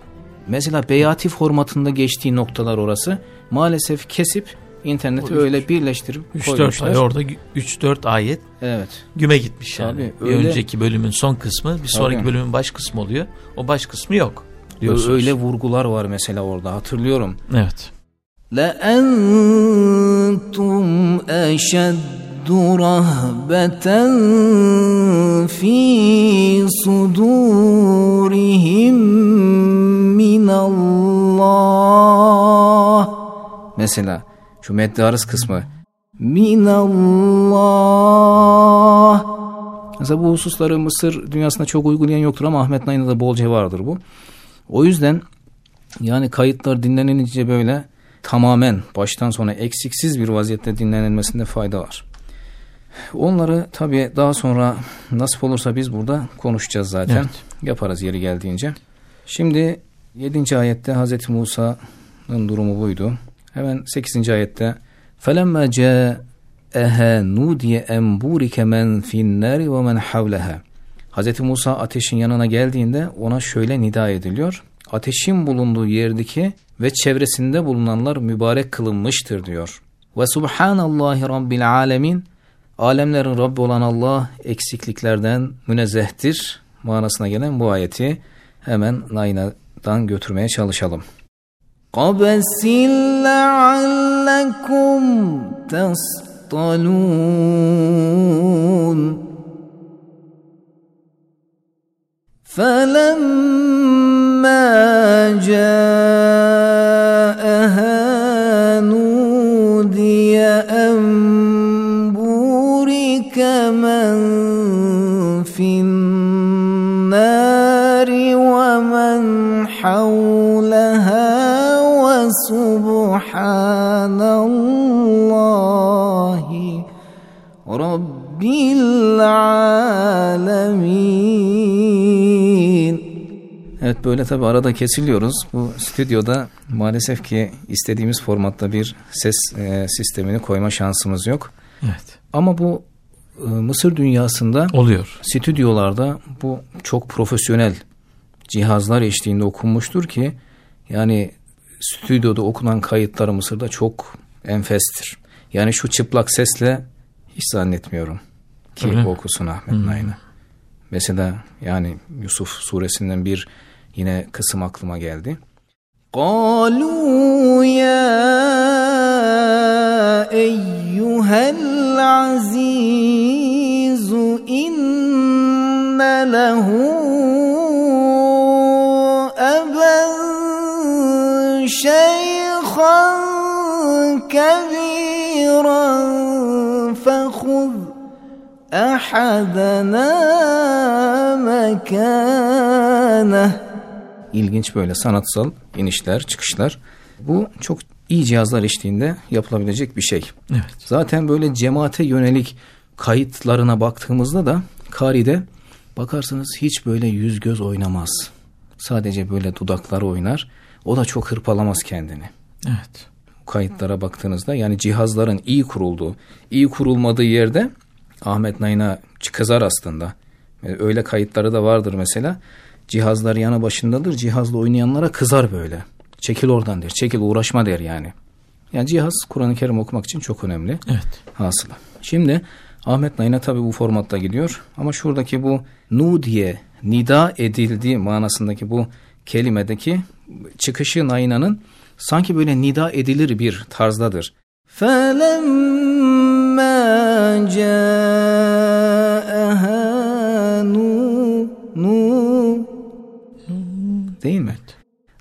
Mesela beyati formatında geçtiği noktalar orası maalesef kesip interneti öyle birleştirip 3-4 ay orada 3-4 ayet evet. güme gitmiş yani. Tabii, öyle, bir önceki bölümün son kısmı bir sonraki tabii. bölümün baş kısmı oluyor. O baş kısmı yok. Diyorsunuz. Öyle vurgular var mesela orada hatırlıyorum. Evet. لأنتم أشد رهبة في صدورهم من الله Mesela şu meddarız kısmı. Minallah. Mesela bu hususları Mısır dünyasında çok uygulayan yoktur ama Ahmet Nain'de de bolca vardır bu. O yüzden yani kayıtlar dinlenince böyle tamamen baştan sona eksiksiz bir vaziyette dinlenilmesinde fayda var. Onları tabii daha sonra nasip olursa biz burada konuşacağız zaten. Evet. Yaparız yeri geldiğince. Şimdi 7. ayette Hz. Musa'nın durumu buydu. Hemen 8. ayette فَلَمَّا جَاءَهَا نُودِيَ اَنْبُورِكَ مَنْ فِي النَّارِ وَمَنْ حَوْلَهَا Hz. Musa ateşin yanına geldiğinde ona şöyle nida ediliyor. Ateşin bulunduğu yerdeki ve çevresinde bulunanlar mübarek kılınmıştır diyor. Ve subhanallahi rabbil alemin alemlerin Rabbi olan Allah eksikliklerden münezzehtir manasına gelen bu ayeti hemen Nayna'dan götürmeye çalışalım. قَبَسٍ لَعَلَّكُمْ تَصْطَلُونَ. فلما جاءها نودي أن بورك من في النار. وسبحان الله رب العالمين Evet böyle tabi arada kesiliyoruz. Bu stüdyoda maalesef ki istediğimiz formatta bir ses e, sistemini koyma şansımız yok. Evet. Ama bu e, Mısır dünyasında oluyor. Stüdyolarda bu çok profesyonel cihazlar eşliğinde okunmuştur ki yani stüdyoda okunan kayıtlar Mısır'da çok enfestir. Yani şu çıplak sesle hiç zannetmiyorum ki Öyle okusun Ahmet hmm. Nain'e. Mesela yani Yusuf suresinden bir yine kısım aklıma geldi. قالوا يا أيها العزيز إن له İlginç böyle sanatsal inişler, çıkışlar. Bu çok iyi cihazlar eşliğinde yapılabilecek bir şey. Evet. Zaten böyle cemaate yönelik kayıtlarına baktığımızda da Kari'de bakarsanız hiç böyle yüz göz oynamaz. Sadece böyle dudakları oynar. O da çok hırpalamaz kendini. Evet. Kayıtlara baktığınızda yani cihazların iyi kurulduğu, iyi kurulmadığı yerde Ahmet Nayna kızar aslında. Öyle kayıtları da vardır mesela. Cihazlar yanı başındadır. Cihazla oynayanlara kızar böyle. Çekil oradan der. Çekil uğraşma der yani. Yani cihaz Kur'an-ı Kerim okumak için çok önemli. Evet. Hasıla. Şimdi Ahmet Nayna tabi bu formatta gidiyor. Ama şuradaki bu nu diye nida edildiği manasındaki bu kelimedeki çıkışı Nayna'nın sanki böyle nida edilir bir tarzdadır. فَلَمَّا ca'aha nu nu değil mi?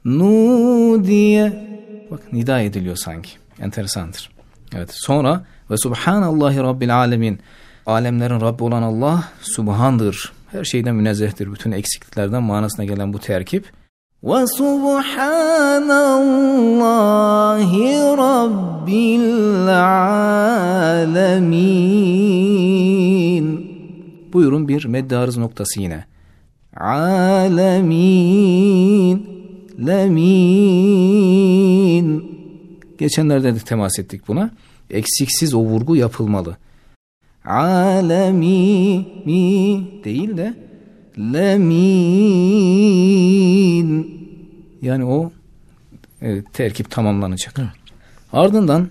Nu diye bak nida ediliyor sanki. Enteresandır. Evet sonra ve subhanallahi rabbil alemin alemlerin Rabbi olan Allah subhandır. Her şeyden münezzehtir. Bütün eksikliklerden manasına gelen bu terkip ve subhanallahi rabbil alemin. Buyurun bir meddarız noktası yine. Alemin lemin geçenlerde de temas ettik buna. Eksiksiz o vurgu yapılmalı. Alemi mi değil de lemin yani o e, terkip tamamlanacak evet. ardından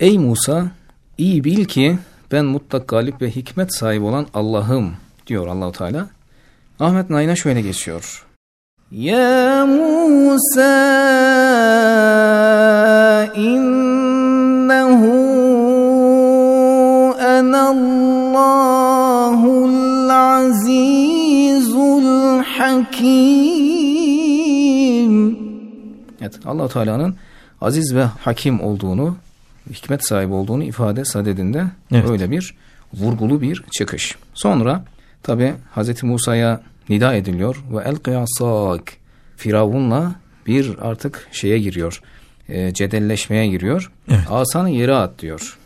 ey Musa iyi bil ki ben mutlak galip ve hikmet sahibi olan Allah'ım diyor Allahu Teala Ahmet Nain'e şöyle geçiyor. Ya Musa innehu enallahul hakim. Evet allah Teala'nın aziz ve hakim olduğunu, hikmet sahibi olduğunu ifade sadedinde evet. öyle bir vurgulu bir çıkış. Sonra Tabi Hz. Musa'ya nida ediliyor ve el kıyasak Firavun'la bir artık şeye giriyor. E, cedelleşmeye giriyor. Evet. Asanı yere at diyor.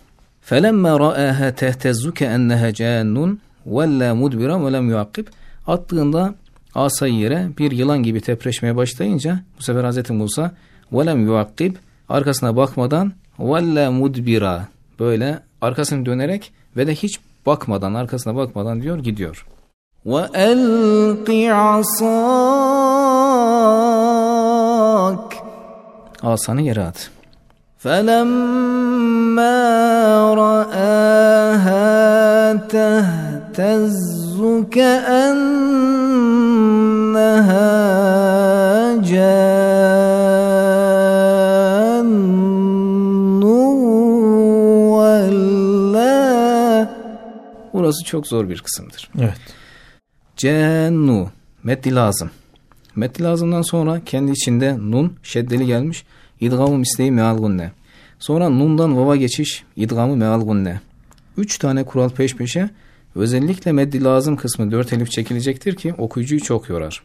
Tehtezzu ke enneha cannun vella mudbira ve lem yuakkib. Attığında asayı yere bir yılan gibi tepreşmeye başlayınca bu sefer Hz. Musa velem yuakkib arkasına bakmadan vella mudbira böyle arkasını dönerek ve de hiç bakmadan arkasına bakmadan diyor gidiyor. وَأَلْقِ عَصَاكَ Asanı yere at. فَلَمَّا رَآهَا تَهْتَزُّ كَأَنَّهَا جَانٌّ وَلَّا Burası çok zor bir kısımdır. Evet. Cennu meddi lazım. Meddi lazımdan sonra kendi içinde nun şeddeli gelmiş. İdgamı misleyi meal gunne. Sonra nundan vava geçiş idgamı meal gunne. Üç tane kural peş peşe özellikle meddi lazım kısmı dört elif çekilecektir ki okuyucuyu çok yorar.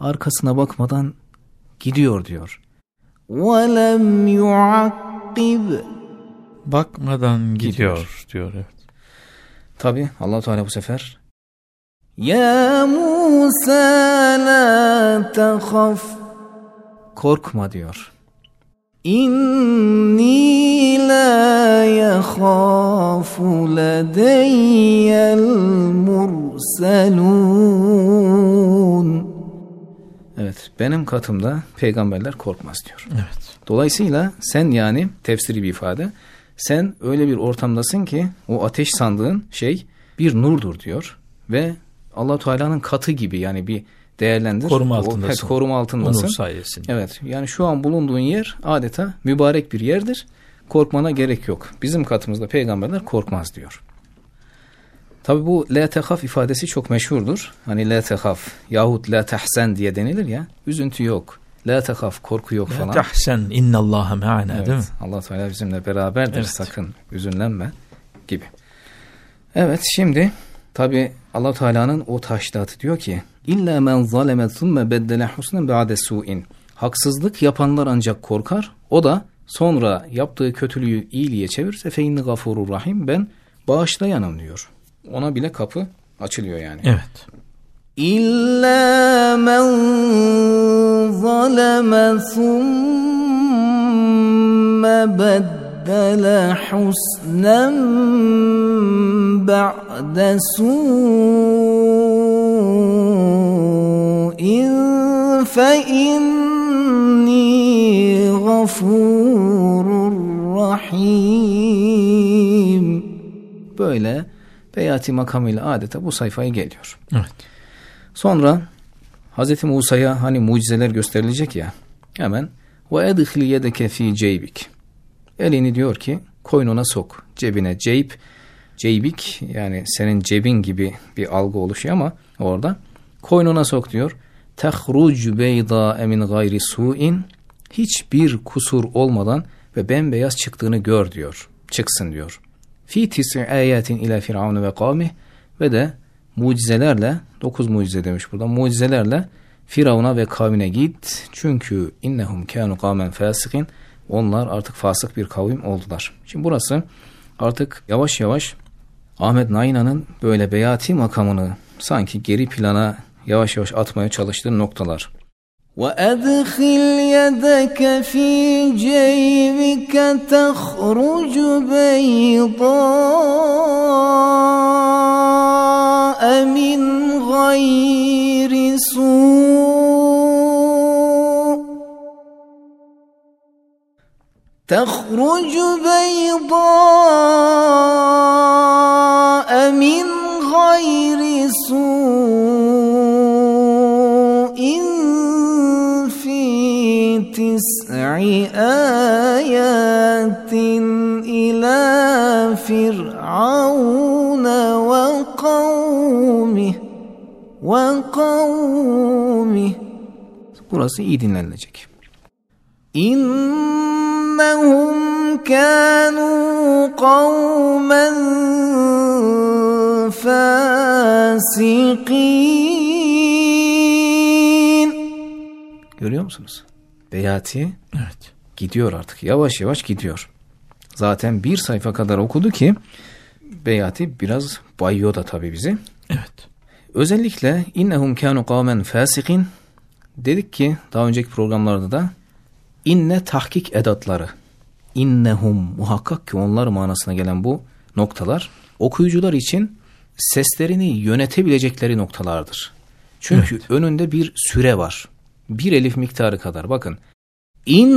Arkasına bakmadan gidiyor diyor. وَلَمْ يُعَقِّبْ Bakmadan gidiyor diyor. Evet. Tabi allah Teala bu sefer Ya Musa la tehaf Korkma diyor. İnni la yekhafu ledeyyel murselun Evet benim katımda peygamberler korkmaz diyor. Evet. Dolayısıyla sen yani tefsiri bir ifade sen öyle bir ortamdasın ki o ateş sandığın şey bir nurdur diyor ve Allah Teala'nın katı gibi yani bir değerlendir. Koruma altındasın. Evet, koruma altındasın. Onur sayesinde. Evet. Yani şu an bulunduğun yer adeta mübarek bir yerdir. Korkmana gerek yok. Bizim katımızda peygamberler korkmaz diyor. Tabi bu la tehaf ifadesi çok meşhurdur. Hani la tehaf yahut la tahsen diye denilir ya. Üzüntü yok. La tehaf korku yok la falan. La tahsen innallaha me'ana evet, değil mi? Allah Teala bizimle beraberdir evet. sakın üzünlenme gibi. Evet şimdi tabi Allah Teala'nın o taşlatı diyor ki illa men zaleme thumme beddele husnen ba'de su'in. Haksızlık yapanlar ancak korkar. O da sonra yaptığı kötülüğü iyiliğe çevirirse fe inni gafurur rahim. Ben bağışlayanım diyor ona bile kapı açılıyor yani. Evet. İlla men zaleme thumme beddele husnen ba'de su'in fe inni gafurur rahim. Böyle beyati makamıyla adeta bu sayfaya geliyor. Evet. Sonra Hz. Musa'ya hani mucizeler gösterilecek ya hemen ve edhli yedeke fi ceybik elini diyor ki koynuna sok cebine ceyb ceybik yani senin cebin gibi bir algı oluşuyor ama orada koynuna sok diyor. Tehruc beyda emin gayri suin hiçbir kusur olmadan ve bembeyaz çıktığını gör diyor. Çıksın diyor. Fi tis'i ayetin ila firavun ve kavmi ve de mucizelerle dokuz mucize demiş burada mucizelerle Firavun'a ve kavmine git. Çünkü innehum kanu kavmen fasikin onlar artık fasık bir kavim oldular. Şimdi burası artık yavaş yavaş Ahmet Naina'nın böyle beyati makamını sanki geri plana yavaş yavaş atmaya çalıştığı noktalar. وأدخل يدك في جيبك تخرج بيضاء من غير سوء تخرج بيضاء من غير سوء تسع آيات إلى فرعون وقومه وقومه Burası iyi dinlenilecek. İnnehum kânû kavmen fâsikîn. Görüyor musunuz? Beyati evet. gidiyor artık. Yavaş yavaş gidiyor. Zaten bir sayfa kadar okudu ki Beyati biraz bayıyor da tabii bizi. Evet. Özellikle innehum kanu kavmen fasikin dedik ki daha önceki programlarda da inne tahkik edatları innehum muhakkak ki onlar manasına gelen bu noktalar okuyucular için seslerini yönetebilecekleri noktalardır. Çünkü evet. önünde bir süre var bir elif miktarı kadar bakın. İn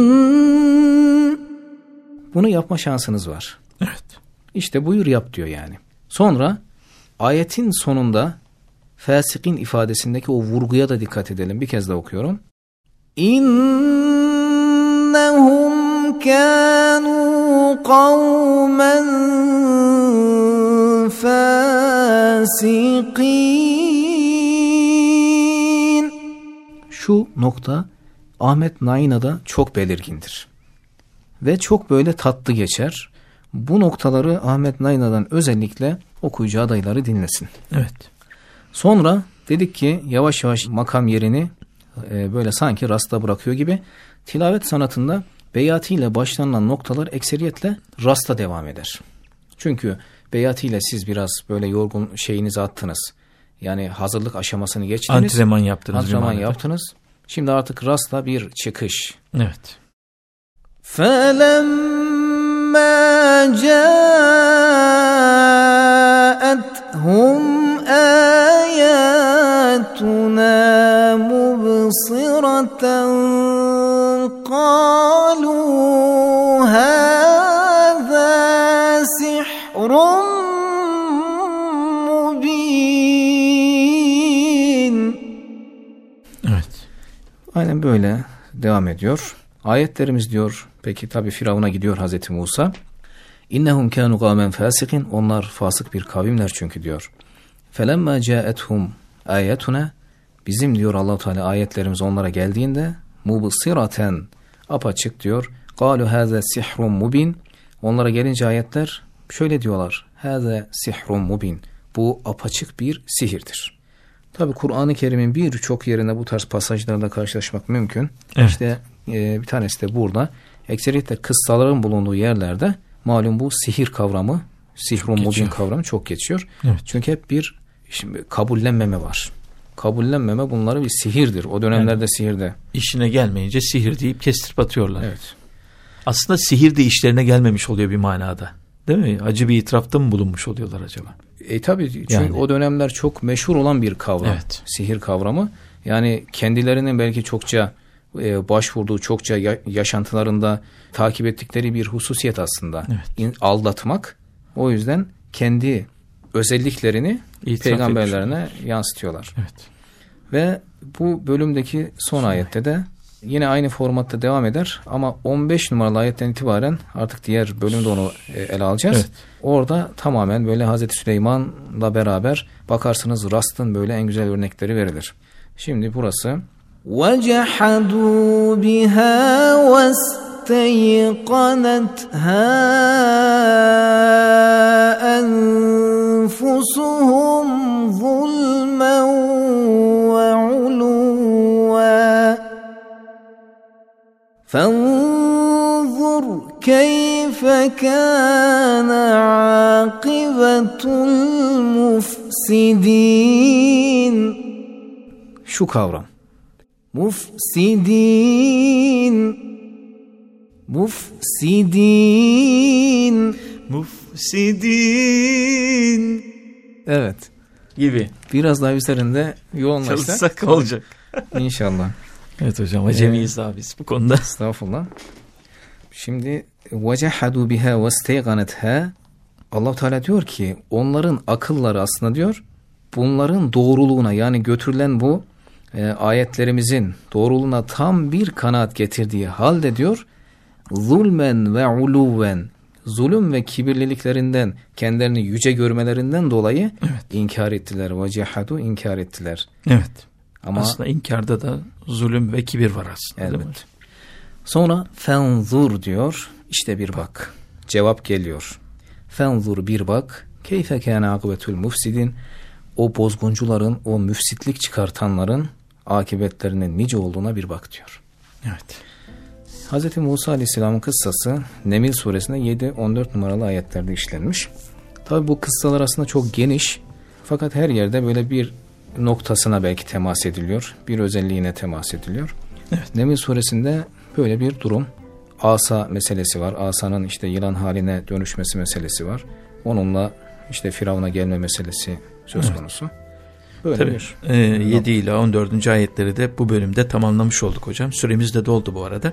bunu yapma şansınız var. Evet. İşte buyur yap diyor yani. Sonra ayetin sonunda fasikin ifadesindeki o vurguya da dikkat edelim. Bir kez daha okuyorum. İnnehum kânû kavmen fasikin. Şu nokta Ahmet Naina'da çok belirgindir. Ve çok böyle tatlı geçer. Bu noktaları Ahmet Naina'dan özellikle okuyucu adayları dinlesin. Evet. Sonra dedik ki yavaş yavaş makam yerini e, böyle sanki rasta bırakıyor gibi tilavet sanatında beyatiyle başlanılan noktalar ekseriyetle rasta devam eder. Çünkü beyatiyle siz biraz böyle yorgun şeyinizi attınız. Yani hazırlık aşamasını geçtiniz. Antrenman yaptınız. Antrenman yaptınız. Şimdi artık rastla bir çıkış. Evet. فَلَمَّا جَاءَتْهُمْ آيَاتُنَا مُبْصِرَةً قَالُوا Böyle devam ediyor. Ayetlerimiz diyor peki tabi Firavun'a gidiyor Hazreti Musa. İnnehum kanu kavmen fasikin onlar fasık bir kavimler çünkü diyor. Felemma caethum ayetuna bizim diyor Allahu Teala ayetlerimiz onlara geldiğinde mubsiraten apaçık diyor. Galu haza sihrun mubin. Onlara gelince ayetler şöyle diyorlar. Haza sihrun mubin. Bu apaçık bir sihirdir. Tabi Kur'an-ı Kerim'in birçok yerinde bu tarz pasajlarla karşılaşmak mümkün. Evet. İşte e, bir tanesi de burada. Ekseriyetle kıssaların bulunduğu yerlerde malum bu sihir kavramı, sihrun mubin kavramı çok geçiyor. Evet. Çünkü hep bir şimdi kabullenmeme var. Kabullenmeme bunları bir sihirdir. O dönemlerde sihirde. İşine gelmeyince sihir deyip kestirip atıyorlar. Evet. Aslında sihir de işlerine gelmemiş oluyor bir manada. Değil mi? Acı bir itirafta mı bulunmuş oluyorlar acaba? E tabi çünkü Yani. o dönemler çok meşhur olan bir kavram. Evet. Sihir kavramı. Yani kendilerinin belki çokça e, başvurduğu çokça ya- yaşantılarında takip ettikleri bir hususiyet aslında. Evet. Aldatmak. O yüzden kendi özelliklerini İtiraf peygamberlerine yansıtıyorlar. Evet. Ve bu bölümdeki son ayette de yine aynı formatta devam eder ama 15 numaralı ayetten itibaren artık diğer bölümde onu e, ele alacağız. Evet. Orada tamamen böyle Hazreti Süleyman'la beraber bakarsınız rastın böyle en güzel örnekleri verilir. Şimdi burası وجحدوا بها واستيقنتها أنفسهم فانظر كيف كان عاقبة المفسدين şu kavram. مفسدين مفسدين Mufsidin Evet. gibi. Biraz daha üzerinde yoğunlaşsak Çalışsak olacak. inşallah. Evet hocam acemiyiz daha biz bu konuda. [laughs] Estağfurullah. Şimdi vecehadu biha vesteyganetha Allah Teala diyor ki onların akılları aslında diyor bunların doğruluğuna yani götürülen bu e, ayetlerimizin doğruluğuna tam bir kanaat getirdiği halde diyor zulmen ve uluven zulüm ve kibirliliklerinden kendilerini yüce görmelerinden dolayı inkar ettiler. Vecehadu inkar ettiler. Evet. Ama Aslında inkarda da zulüm ve kibir var aslında. Evet. Sonra fenzur diyor. İşte bir bak. Cevap geliyor. Fenzur bir bak. Keyfe kâne akıbetül mufsidin. O bozguncuların, o müfsitlik çıkartanların akıbetlerinin nice olduğuna bir bak diyor. Evet. Hz. Musa Aleyhisselam'ın kıssası Nemil suresinde 7-14 numaralı ayetlerde işlenmiş. Tabi bu kıssalar aslında çok geniş. Fakat her yerde böyle bir noktasına belki temas ediliyor. Bir özelliğine temas ediliyor. Evet. Nemil suresinde böyle bir durum. Asa meselesi var. Asa'nın işte yılan haline dönüşmesi meselesi var. Onunla işte Firavun'a gelme meselesi söz Evet. konusu. Böyle Tabii. bir Ee, 7 ile 14. ayetleri de bu bölümde tamamlamış olduk hocam. Süremiz de doldu bu arada.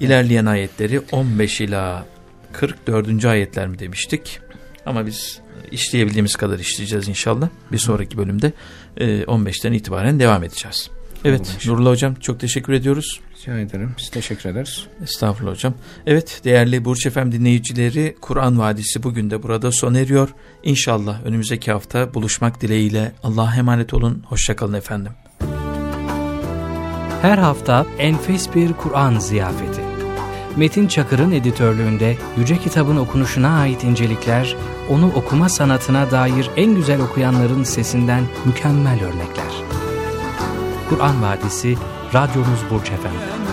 İlerleyen ayetleri 15 ila 44. ayetler mi demiştik? Ama biz işleyebildiğimiz kadar işleyeceğiz inşallah. Bir sonraki bölümde 15'ten e, itibaren devam edeceğiz. Evet Nurullah Hocam çok teşekkür ediyoruz. Rica ederim. Biz teşekkür ederiz. Estağfurullah hocam. Evet değerli Burç Efem dinleyicileri Kur'an Vadisi bugün de burada sona eriyor. İnşallah önümüzdeki hafta buluşmak dileğiyle Allah'a emanet olun. Hoşçakalın efendim. Her hafta enfes bir Kur'an ziyafeti. Metin Çakır'ın editörlüğünde Yüce Kitabın okunuşuna ait incelikler, onu okuma sanatına dair en güzel okuyanların sesinden mükemmel örnekler. Kur'an Vadisi Radyonuz Burç Efendi.